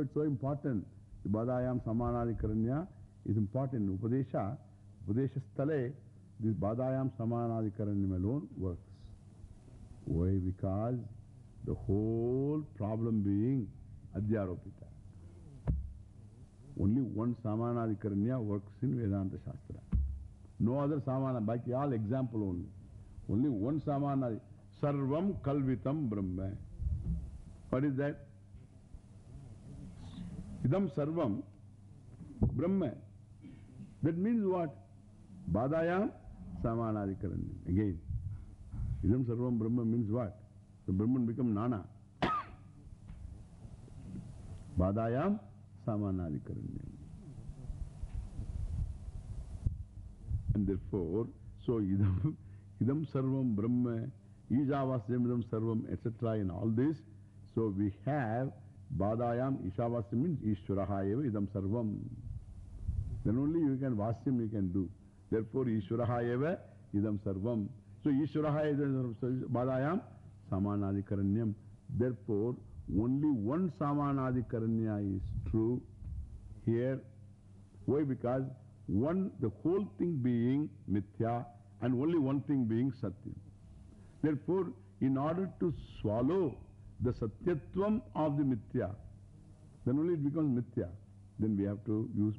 It's so important. The Badayam Samanadikaranya is important. Upadesha, Upadesha Stale, this Badayam Samanadikaranyam alone works. Why? Because the whole problem being Adhyaropita. Only one Samanadikaranya works in Vedanta Shastra. No other Samana, baki all example only. Only one Samanadi. Sarvam Kalvitam Brahma. What is that? Idam Sarvam Brahma. That means what? Badayam Samanadikaranyam. Again. Idam Sarvam Brahma means what? The Brahman become Nana. Badayam Samanadikaranyam. And therefore, so idam, idam sarvam brahma, ijavasyam idam sarvam, etc. in all this. So we have badayam, ishavasyam means ishvaraha idam sarvam. Then only you can vasyam you can do. Therefore, ishvaraha eva idam sarvam. So ishvaraha badayam samanadikaranyam. Therefore, only one samanadikaranya is true here. Why? Because one, the whole thing being mithya and only one thing being satyam. Therefore, in order to swallow the satyatvam of the mithya, then only it becomes mithya. Then we have to use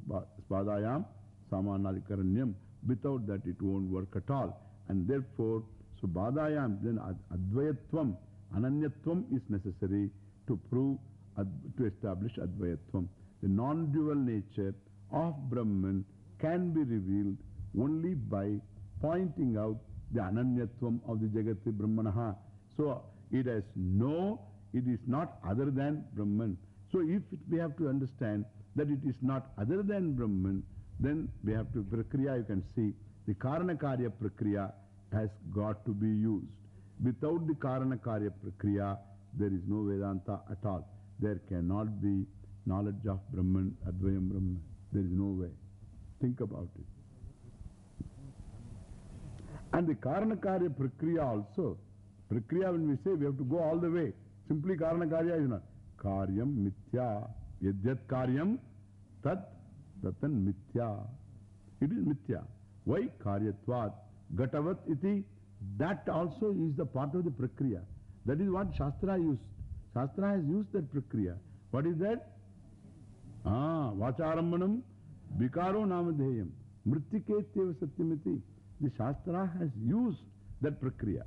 spadayam samanadikaranyam. Without that, it won't work at all. And therefore, so badayam, then advayatvam, ananyatvam is necessary to prove, to establish advayatvam. The non-dual nature of Brahman can be revealed only by pointing out the ananyatvam of the Jagati Brahmanaha. So it has no, it is not other than Brahman. So if we have to understand that it is not other than Brahman, then we have to, Prakriya you can see, the Karanakarya Prakriya has got to be used. Without the Karanakarya Prakriya, there is no Vedanta at all. There cannot be knowledge of Brahman, Advayam Brahman. There is no way. Think about it. And the Karanakarya Prakriya also. Prakriya, when we say, we have to go all the way. Simply Karanakarya is not. Karyam Mithya. Yadyat Karyam Tat Tatan Mithya. It is Mithya. Why? Karyatvat. Gatavat iti. That also is the part of the Prakriya. That is what Shastra used. Shastra has used that Prakriya. What is that? Ah, Vacharambanam Vikaro Namadheyam. Mrittiketyeva Satyamiti. The Shastra has used that Prakriya.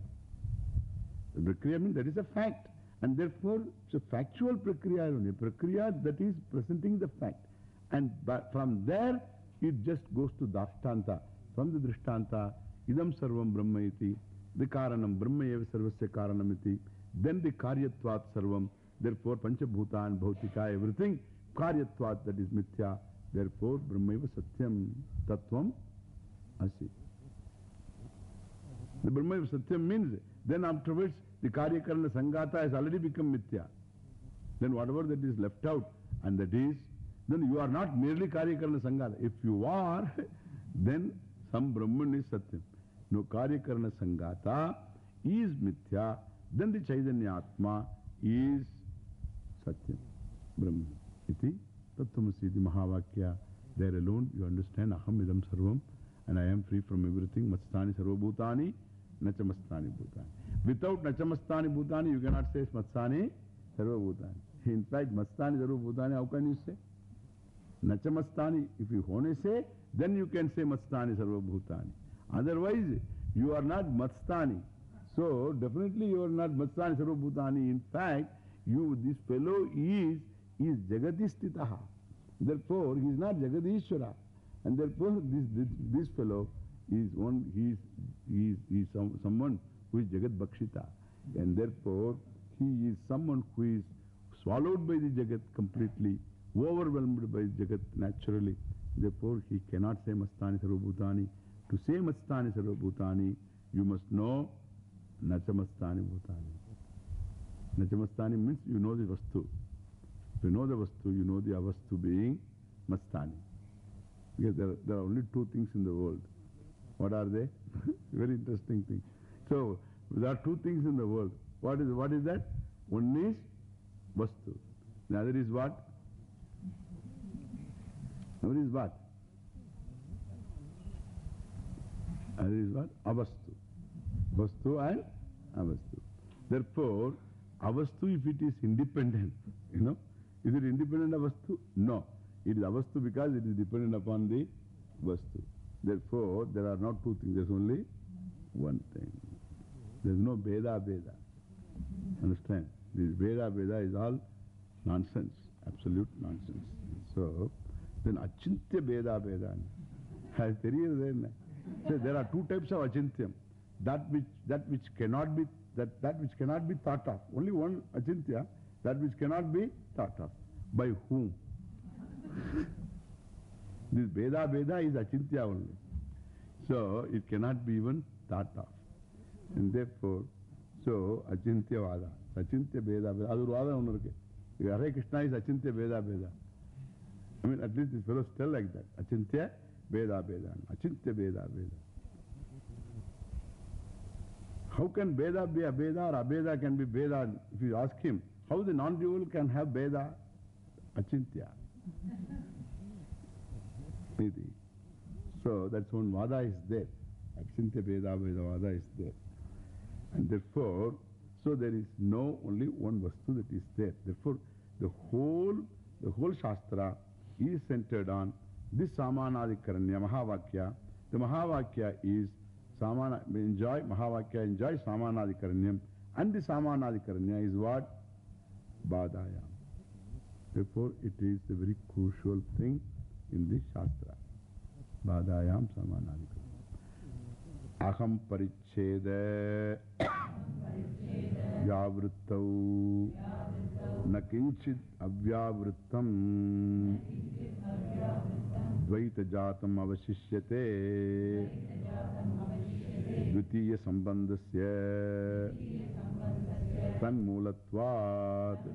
The Prakriya means that is a fact. And therefore, it's a factual Prakriya only. Prakriya that is presenting the fact. And from there, it just goes to Dashtanta. From the Drishtanta, Idam Sarvam Brahma iti. The Karanam Brahma eva Sarvasya Karanamiti. Then the Karyatvat Sarvam. Therefore, Panchabhuta and Bhautika, everything. Karyatvat that is Mithya. Therefore, Brahma eva Satyam Tattvam Asi. The Brahma eva Satyam means, then afterwards, the Karyakarana Sangata has already become Mithya. Then whatever that is left out, and that is, then you are not merely Karyakarana Sangata. If you are, then some Brahman is Satyam. No Karyakarana Sangata is Mithya, then the Chaitanya Atma is Satyam, Brahman. Iti Tattvamasi, the Mahavakya. There alone you understand Aham Idam Sarvam and I am free from everything. Matstani Sarvabhutani, Nachamastani Bhutani. Without Nachamastani Bhutani, you cannot say Matstani Sarvabhutani. In fact, Matstani Sarvabhutani, how can you say? Nachamastani, if you only say, then you can say Matstani Sarvabhutani. Otherwise, you are not Matstani. So, definitely you are not Matstani Sarvabhutani. In fact, you, this fellow is, is Jagadistitaha. Therefore, he is not Jagadishwara. And therefore, this, this, this fellow is one, he is, he is, he is some, someone who is Jagat Bhakshita. And therefore, he is someone who is swallowed by the Jagat completely, overwhelmed by the Jagat naturally. Therefore, he cannot say Mastani Sarvabhutani. To say Mastani Sarvabhutani, you must know Nachamastani Bhutani. Nachamastani means you know the Vastu. If you know the Vastu, you know the Avastu being Mastani. Because there, there are only two things in the world. What are they? Very interesting thing. So, there are two things in the world. What is, what is that? One is Vastu. The other is what? Other is what? Other is what? Avastu. Vastu and Avastu. Therefore, Avastu, if it is independent, you know, is it independent of Vastu? No. It is Avastu because it is dependent upon the Vastu. Therefore, there are not two things, there's only one thing. There's no Veda Veda. Understand? This Veda Veda is all nonsense, absolute nonsense. So, then Achintya Veda Veda. So there are two types of Achintyam. That which, that which cannot be that, that which cannot be thought of. Only one Achintya, that which cannot be thought of. By whom? This Veda Veda is Achintya only. So it cannot be even thought of. And therefore, so Achintya Vada. Achintya Veda Veda. Adu Vada onurke. Hare Krishna is Achintya Veda Veda. I mean, at least these fellows tell like that. Achintya Veda Veda. Achintya Veda Veda. How can Veda be a Veda or a Abeda can be Veda? If you ask him, how the non-dual can have Veda? Achintya. So that's one Vada is there. Achintya Veda Veda Vada is there. And therefore, so there is no only one Vastu that is there. Therefore, the whole, the whole Shastra is centered on this Samanadikaranya, Mahavakya. The Mahavakya is Samana, enjoy, Mahavakya enjoy Samanadikaranyam. And the Samanadikaranya is what? Badayam. Therefore, it is a very crucial thing in this Shastra. பாதாயாம் சமானாதிக்கம் அகம் பரிச்சேத வியாவிருத்தௌ ந கிஞ்சித் அவ்யாவிருத்தம். துவைத ஜாத்தம் அவசிஷ்யத்தே द्वितीय संबंधस्य तन्मूलत्वात्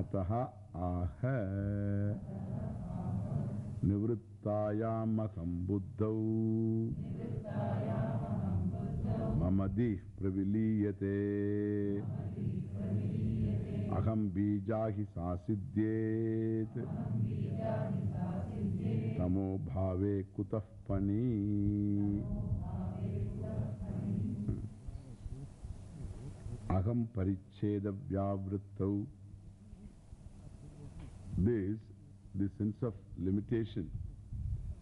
अतः आह निवृत्त Praviliyate Aham Bijahi Sasidyet Tamo Bhave Kutah Pani Aham Paricheda Vyavrittau This, this sense of limitation.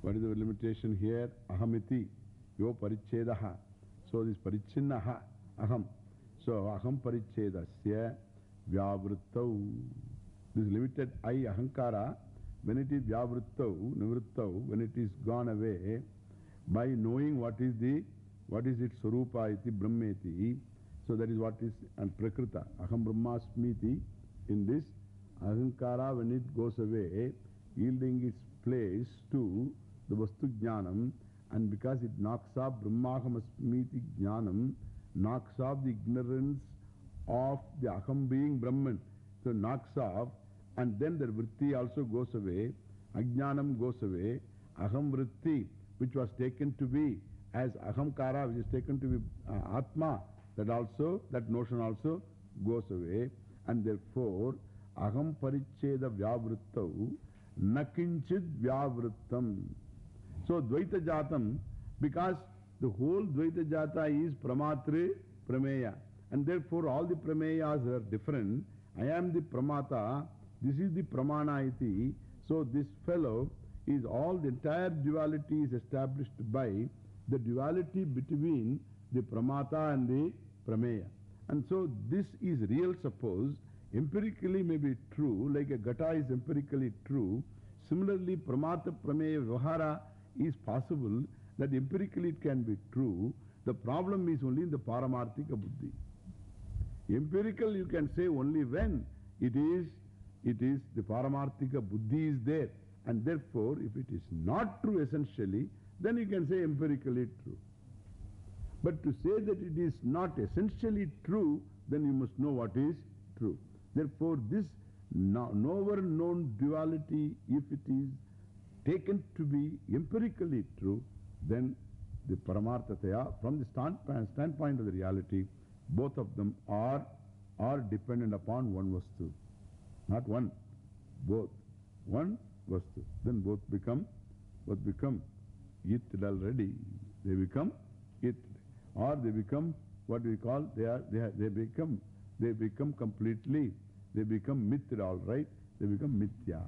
What is the limitation here? Ahamiti. Yo Parichedaha. So this Parichinnaha. Aham. So Aham Parichedasya Vyavrittau. This limited I Ahankara, when it is Vyavrittau, Nivrittau, when it is gone away, by knowing what is the, what is its Sarupa iti Brahmeti, so that is what is, and Prakrita, Aham Brahmasmiti, in this Ahankara, when it goes away, yielding its place to the Vastu Jnanam, and because it knocks off Brahmahamasmiti Jnanam, knocks off the ignorance of the Aham being Brahman. So knocks off, and then the Vritti also goes away, Ajnanam goes away, Aham Vritti, which was taken to be as Ahamkara, which is taken to be uh, Atma, that also, that notion also goes away, and therefore, Aham Paricheda Vyavrittau, Nakinchid Vyavrittam. So, Dvaita Jatam, because the whole Dvaita Jata is Pramatre Prameya, and therefore all the Prameyas are different. I am the Pramata, this is the Pramana iti. So, this fellow is all the entire duality is established by the duality between the Pramata and the Prameya. And so, this is real, suppose, empirically may be true, like a gata is empirically true. Similarly, Pramata Prameya Vahara is possible that empirically it can be true. The problem is only in the Paramarthika Buddhi. Empirical you can say only when it is, it is the Paramarthika Buddhi is there. And therefore, if it is not true essentially, then you can say empirically true. But to say that it is not essentially true, then you must know what is true. Therefore, this no, nowhere known duality, if it is taken to be empirically true, then the Paramarthataya, from the standpoint, standpoint of the reality, both of them are, are dependent upon one Vastu. Not one, both. One Vastu. Then both become, both become it already. They become it. Or they become what we call, they are, they, are, they become, they become completely, they become mitra, all right? They become mithya.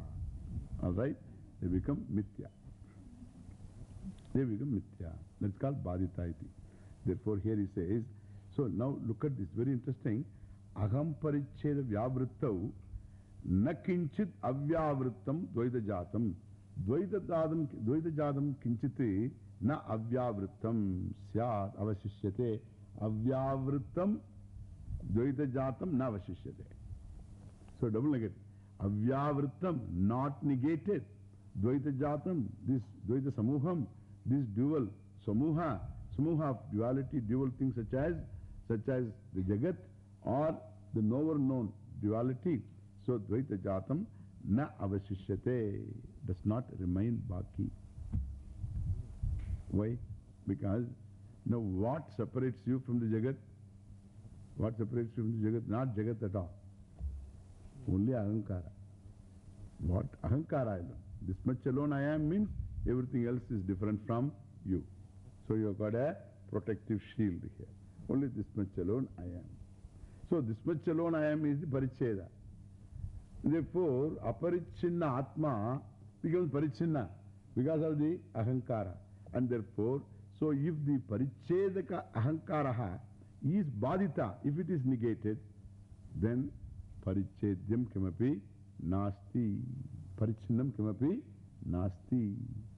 All right? They become mithya. They become mithya. That's called badita iti. Therefore, here he says, so now look at this, very interesting. Aham paricheda vyavrittau na kinchit avyavrittam dvaita jatam. Dvaita jatam, dvaita jatam kinchiti na avyavrittam syat avashishyate. Avyavrittam dvaita jatam na avashishyate. So double negative. Avyavrittam, not negated. Dvaita jatam, this dvaita samuham, this dual samuha, samuha of duality, dual things such as, such as the jagat or the knower known duality. So dvaita jatam na avashishyate, does not remain baki. Why? Because now what separates you from the jagat? What separates you from the jagat? Not jagat at all. Only ahankara. What? Ahankara know. This much alone I am means everything else is different from you. So you have got a protective shield here. Only this much alone I am. So this much alone I am is the paricheda. Therefore, aparichinna atma becomes parichinna because of the ahankara. And therefore, so if the parichedaka ahankaraha is badita, if it is negated, then parichedyam kimapi nasti. Parichinnam kimapi nasti.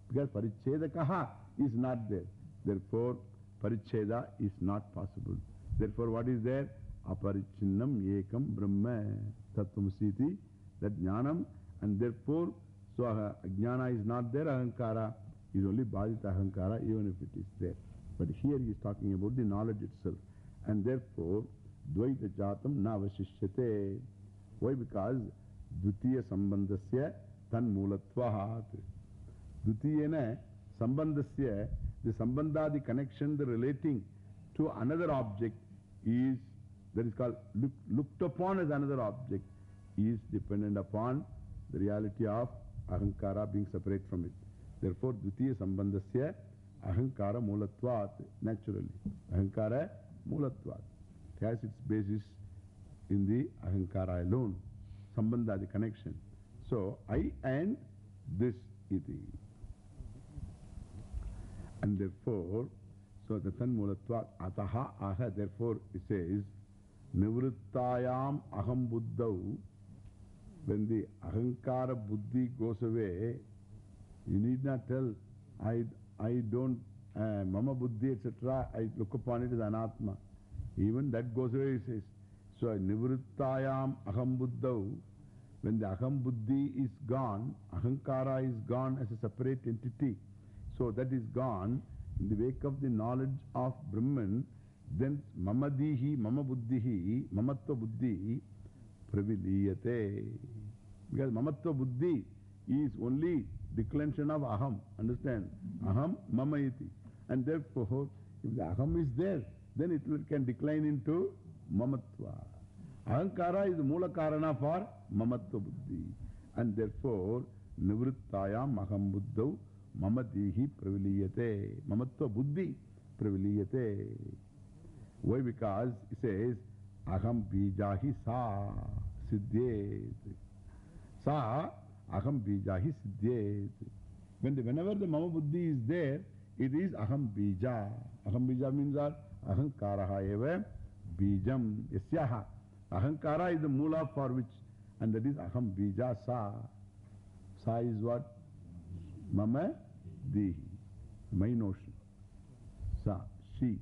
Because parichedakaha is not there. Therefore, paricheda is not possible. Therefore, what is there? Aparichinnam ekam brahma tattvamasiti. That jnanam. And therefore, so jnana is not there, ahankara is only bhajita ahankara, even if it is there. But here he is talking about the knowledge itself. And therefore, dvaita jatam na avashishyate. Why? Because dvitiya sambandhasya tan mulatvahat. Sambandhasya, the sambandha, the connection, the relating to another object is, that is called look, looked upon as another object, is dependent upon the reality of ahankara being separate from it. Therefore, dvitiya sambandhasya ahankara mulatvat, naturally. Ahankara mulatvat. It has its basis in the ahankara alone. Sambandha, the connection. So, I and this iti. And therefore, so the tan mulatvat ataha aha, therefore it says, nivrittayam aham buddhau, when the ahankara buddhi goes away, you need not tell, I, I don't, uh, mama buddhi, etc., I look upon it as anatma. Even that goes away, he says. So, nivrittayam aham buddhau, when the aham buddhi is gone, ahankara is gone as a separate entity. So, that is gone in the wake of the knowledge of Brahman, then mamadihi, mama buddhihi, mamatva buddhi, praviliyate. Because mamatva buddhi is only declension of aham. Understand? Aham mama iti. And therefore, if the aham is there, then it will, can decline into mamatva. Ahankara is the mula karana for mamatva buddhi. And therefore, nivrittayam aham buddhau mamadihi praviliyate. Mamatva buddhi praviliyate. Why? Because it says, aham bijahi sa siddhyet. Sa aham bijahi siddhyet. When the, whenever the mama buddhi is there, it is aham bija. Aham bija means what? Ahankaraha eva bijam yasyaha. Ahankara is the mula for which, and that is aham bija sa. Sa is what? Mama dihi. My notion. Sa, she.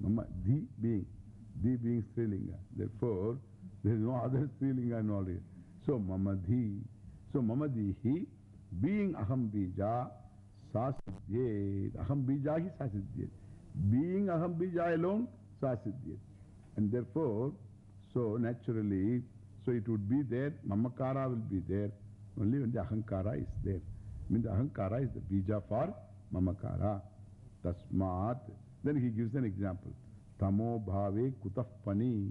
Mama, di being. Di being Strilinga. Therefore, there is no other Strilinga in all here. So, mama di. So, mama dihi, being aham bija, sa siddhyet. Aham bija hi sa siddhyet. Being aham bija alone, sa siddhyet. And therefore, so naturally, so it would be there, mamakara will be there, only when the ahankara is there. I mean, the ahankara is the bija for mamakara. Tasmat. Then he gives an example. Tamo bhave kutaf pani.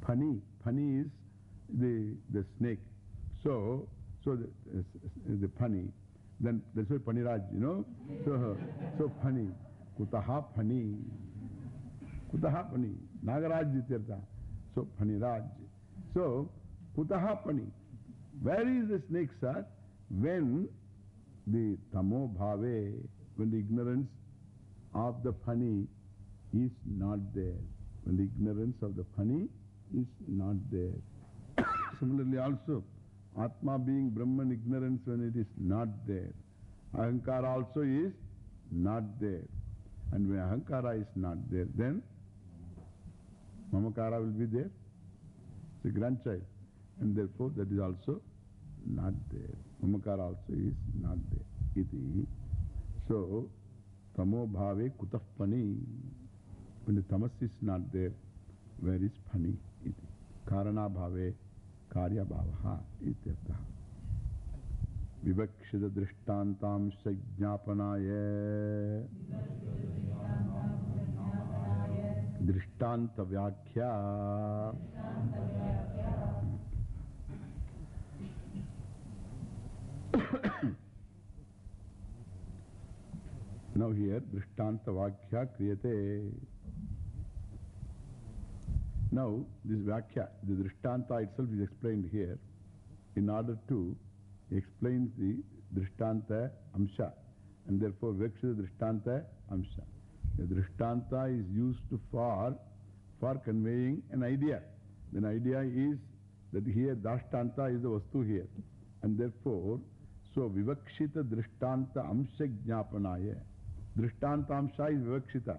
Pani. Pani is the, the snake. So, So the, the Pani, then that's why Paniraj, you know. So, so Pani, Kutaha Pani, Kutaha Pani, Nagaraj. So Paniraj. So, Kutaha Pani. Where is the snake, sir? When the Tamo Bhave, when the ignorance of the Pani is not there. When the ignorance of the Pani is not there. Similarly also, Atma being Brahman ignorance when it is not there. Ahankara also is not there. And when Ahankara is not there, then Mamakara will be there. A grandchild. And therefore that is also not there. Mamakara also is not there. Iti. So, Tamo bhave kutah pani. When the tamas is not there, where is pani? Iti. Karana bhave karya bhavaha. Ityartha. Vivakshida drishtantam sajnapanaya. दृष्टांत व्याख्या नव here दृष्टांत व्याख्या क्रियते। नव this व्याख्या the दृष्टांत itself is explain here in order to explain the दृष्टांत अंश एंड देयरफॉर विवेक्षित दृष्टांत अंश। Drishtanta is used for, for conveying an idea. Then idea is that here Dashtanta is the Vastu here. And therefore, so Vivakshita Drishtanta Amsha Jnapanaya. Drishtanta Amsha is Vivakshita.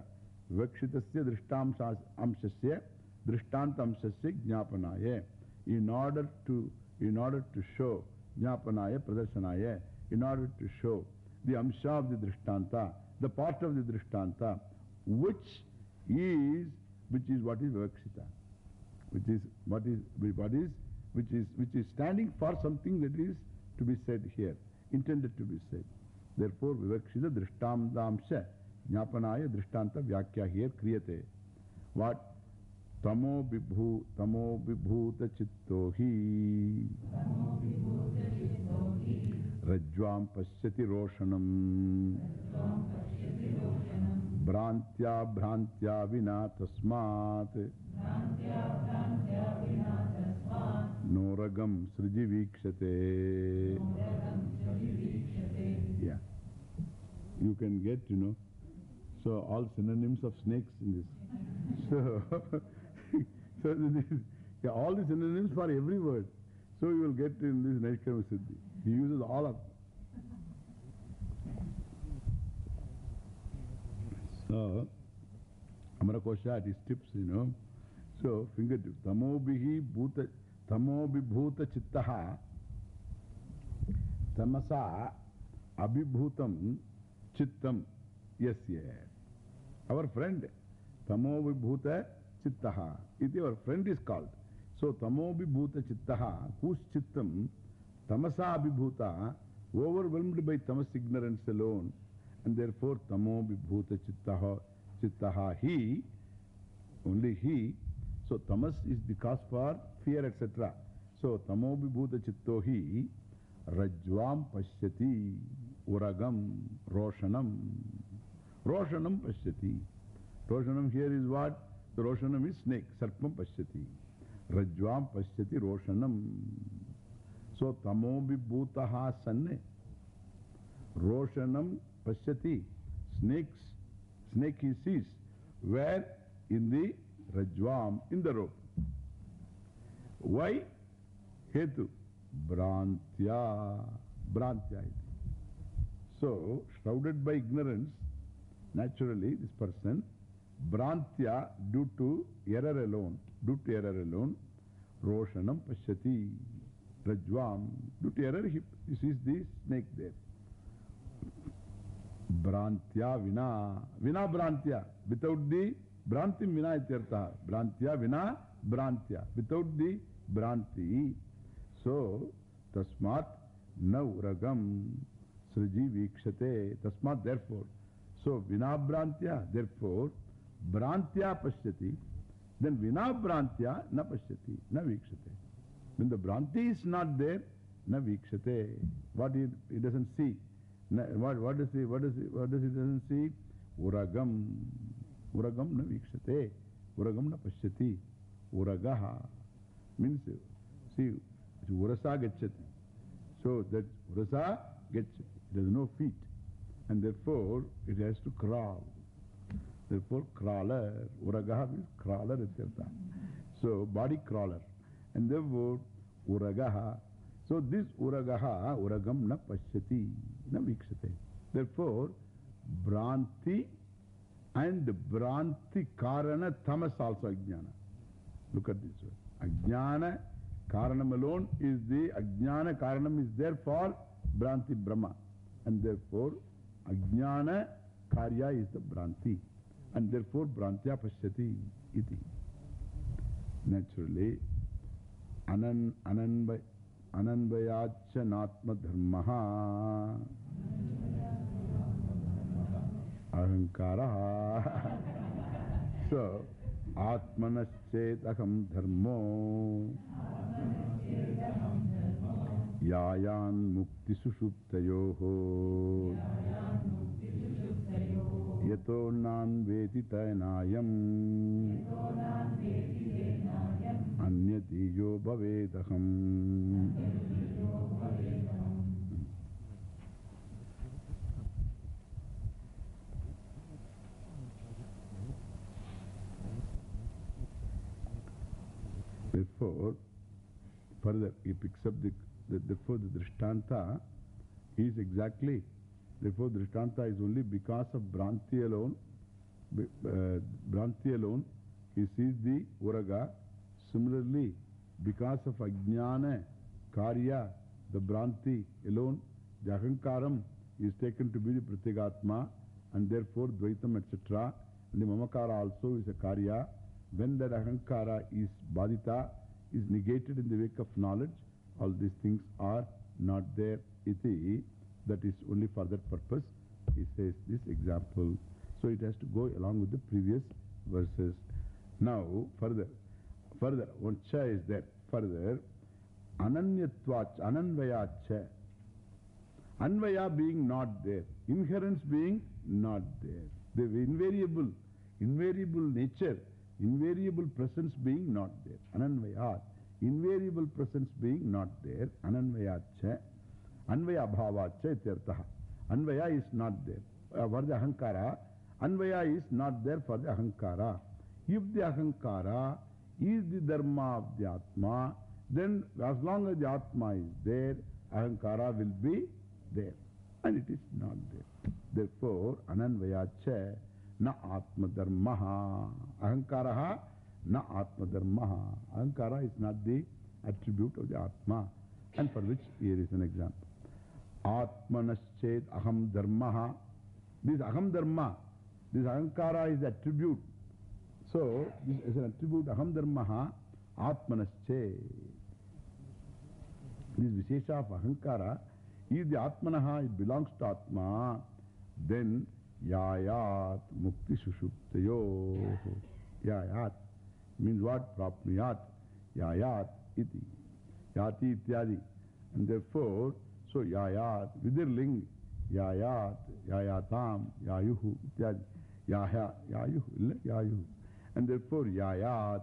Vivakshitasya Drishtamsha Amshasya Drishtanta Amshasya Jnapanaya. In order to, in order to show Jnapanaya Pradarsanaya, in order to show the Amsha of the Drishtanta, the part of the Drishtanta, which is, which is what is Vivakshita. Which is, what is, what is, which is, which is standing for something that is to be said here, intended to be said. Therefore, Vivakshita Drishtamdamsha Jnapanaya Drishtanta Vyakya here kriyate. What? Tamo Vibhu, Tamo Vibhuta Chittohi Rajvam Pashyati Roshanam Brantya Brantya Vina Tasmat Noragam Sriji Vikshate. Yeah. You can get, you know, so all synonyms of snakes in this. So, so this, yeah, all the synonyms for every word. So you will get in this Naishkarma Siddhi. He uses all of So, Amara Kosha, it is tips, you know. So, fingertip. Tamobihi bhuta, tamobibhuta chittaha tamasa abhibhutam chittam yasya. Our friend, tamobibhuta chittaha. Iti our friend is called. So, tamobibhuta chittaha, whose chittam tamasa abhibhuta, overwhelmed by tamas ignorance alone, and therefore tamo vibhuta chittaha, chittaha he, only he. So tamas is the cause for fear, etc. So tamo vibhuta chitto he, rajvam pashyati, uragam, roshanam. Roshanam pashyati. Roshanam here is what? The roshanam is snake, sarpam pashyati. Rajvam pashyati roshanam. So tamo vibhutaha sanne. Roshanam Pashyati, snakes, snake he sees. Where? In the Rajvam, in the rope. Why? Hetu. Brantya. Brantya. So, shrouded by ignorance, naturally this person, Brantya, due to error alone, due to error alone, Roshanam Pashyati. Rajvam, due to error, he, sees the snake there. Brantya vina. Vina brantya. Without the brantim vina ityartha. Brantya vina brantya. Without the branti. So, tasmat nauragam sriji vikshate. Tasmat therefore. So, vina brantya. Therefore, brantya pashyati. Then vina brantya na pashyati. Na vikshate. When the branti is not there, na vikshate. What he, he doesn't see. What, what, does he, what, does he, what does he doesn't see? Uragam. Uragam na vikshate. Uragam na pashyati. Uragaha means, see, urasa gachati. So that urasa gachati. It has no feet. And therefore, it has to crawl. Therefore, crawler. Uragaha means crawler, etc. So, body crawler. And therefore, uragaha. So, this uragaha, uragam na pashyati, na vikshate. Therefore, Branti and Branti Karana Tamas also Ajnana. Look at this word. Ajnana Karanam alone is the Ajnana Karanam is there for Branti Brahma. And therefore, Ajnana Karya is the Branti. And therefore, Brantya Pashyati iti. Naturally, Anan, Ananvay, Ananvayacha Natma Dharmaha Mukti Sushuptayoho Yato Nan Veti Tayanayam Anyatiyo Bhavedaham Therefore, further he picks up the, the therefore the Drishtanta is exactly, therefore Drishtanta is only because of Bhranti alone, uh, Bhranti alone, he sees the Uraga. Similarly, because of Ajnana, Karya, the Bhranti alone, the Ahankaram is taken to be the Pratyagatma and therefore Dvaitam etc. And the Mamakara also is a Karya. When that Ahankara is Badita, is negated in the wake of knowledge, all these things are not there. Iti, that is only for that purpose. He says this example. So it has to go along with the previous verses. Now, further, further, one cha is there. Further, Ananyatvacha, Ananvayacha. Anvaya being not there, inherence being not there. The invariable, invariable nature, invariable presence being not there. Ananvayat. Invariable presence being not there. Ananvayacha. Anvaya bhavacha ityartaha. Anvaya is not there. Uh, for the ahankara, Anvaya is not there for the ahankara. If the ahankara is the dharma of the Atma, then as long as the Atma is there, ahankara will be there. And it is not there. Therefore, ananvayacha na atma dharmaha. Ahankaraha na atma dharmaha. Ahankara is not the attribute of the Atma. And for which here is an example. Atmanaschet aham dharmaha. This aham dharma, this ahankara is the attribute. So, this is an attribute aham dharmaha atmanaschet. This Vishesha of ahankara, if the atmanaha it belongs to Atma, then yayat mukti sushuptayo. Yayat means what? Prapniyat. Yayat iti. Yati ityadi. And therefore, so yayat, vidirling, yayat, yayatam, yayuhu ityadi. Yaya, yayuhu, yayuhu. And therefore, yayat.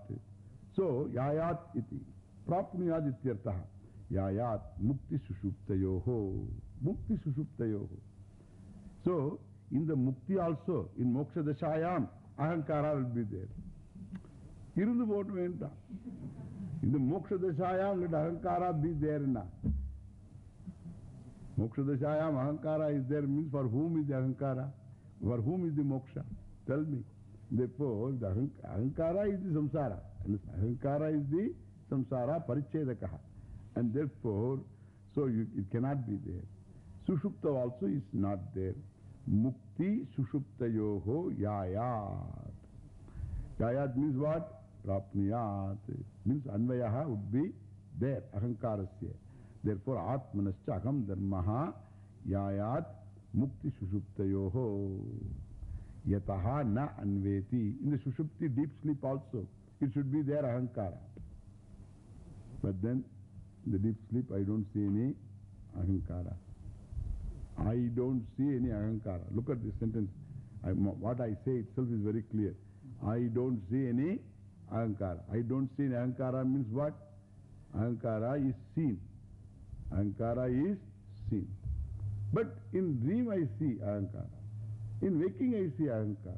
So, yayat iti. Prapniyat ityartaha. Yayat mukti sushuptayoho. Mukti sushuptayoho. So, in the mukti also, in moksha dashayam, ahankara will be there. Irundu போட்டு வேண்டாம் இந்த moksha dashayam, let ahankara be there na. Moksha dashayam, ahankara is there means for whom is the ahankara? For whom is the moksha? Tell me. Therefore, the ahankara is the samsara. And ahankara is the samsara parichedakaha. And therefore, so you, it cannot be there. Sushupta also is not there. Anveti. In the sushupti, deep sleep also, it should be there ahankara. But then, In the deep sleep, I don't see any ahankara. I don't see any ahankara. Look at this sentence. I, what I say itself is very clear. I don't see any ahankara. I don't see any ahankara means what? Ahankara is seen. Ahankara is seen. But in dream I see ahankara. In waking I see ahankara.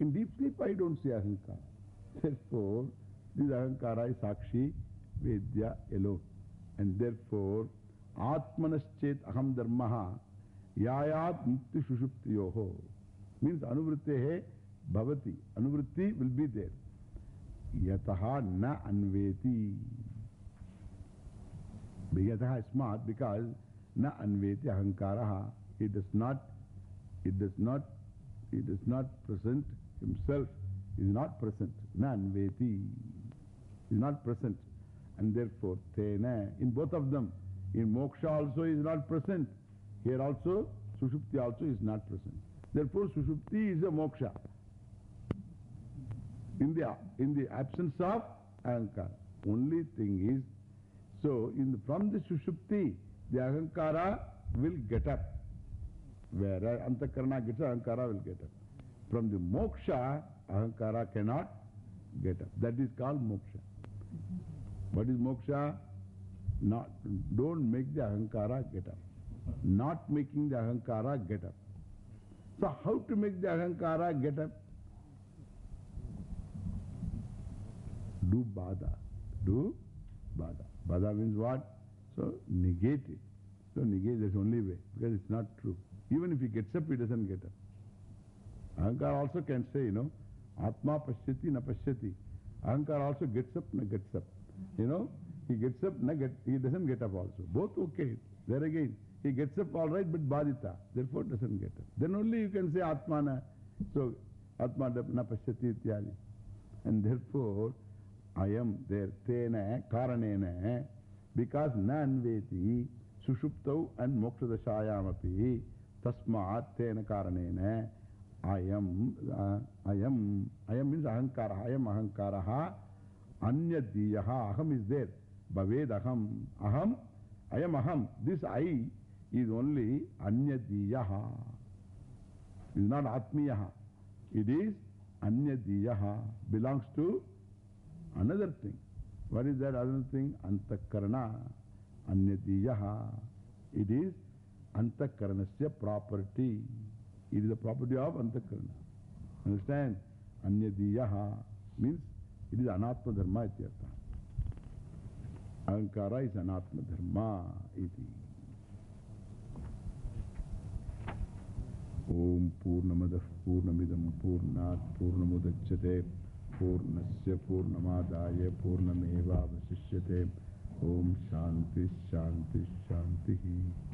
In deep sleep I don't see ahankara. Therefore, this ahankara is sakshi, vedya alone. And therefore, atmanaschet aham dharmaha yayat mukti shushuptiyoho. Means anuvrittehe bhavati. Anuvritti will be there. Yataha na anveti. Yataha is smart because na anveti ahankaraha. It does not, it does not, it does not present himself, is not present. Na anveti. Is not present. And therefore, tena, in both of them, in moksha also is not present. Here also, sushupti also is not present. Therefore, sushupti is a moksha. In the, in the absence of ahankara. Only thing is, so in the, from the sushupti, the ahankara will get up. Where antakarana gets up, ahankara will get up. From the moksha, ahankara cannot get up. That is called moksha. What is moksha? Not, don't make the ahankara get up. Not making the ahankara get up. So how to make the ahankara get up? Do bada. Do bada. Bada means what? So negate it. So negate is the only way because it's not true. Even if he gets up, he doesn't get up. Ahankara also can say, you know, Atma pashyati na pashyati. Ahankara also gets up, na gets up. You know, he gets up, na get, he doesn't get up also. Both okay. There again, he gets up all right, but badita. Therefore doesn't get up. Then only you can say Atmana. So, Atma na pashyati ityadi. And therefore, I am there, tena, karanena, because na anveti, sushuptau and mokshadashayamapi, tasmat tena karanena, I am, uh, I am, I am means ahankara, I am ahankaraha, anyadiyaha, aham is there, bhaved aham, aham, I am aham, this I is only anyadiyaha, it is not atmiyaha, it is anyadiyaha, belongs to another thing. What is that other thing? Antakarana, anyadiyaha, it is antakaranasya property. It is the property of Antakarana. Understand? Anyadiyaha means it is Anatma Dharma ityartha. Ahankara is. Purnat Purnamudachyate Purnasya Purnamadaya Purnameva Vasishyate Om Shanti Shanti Shanti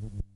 video.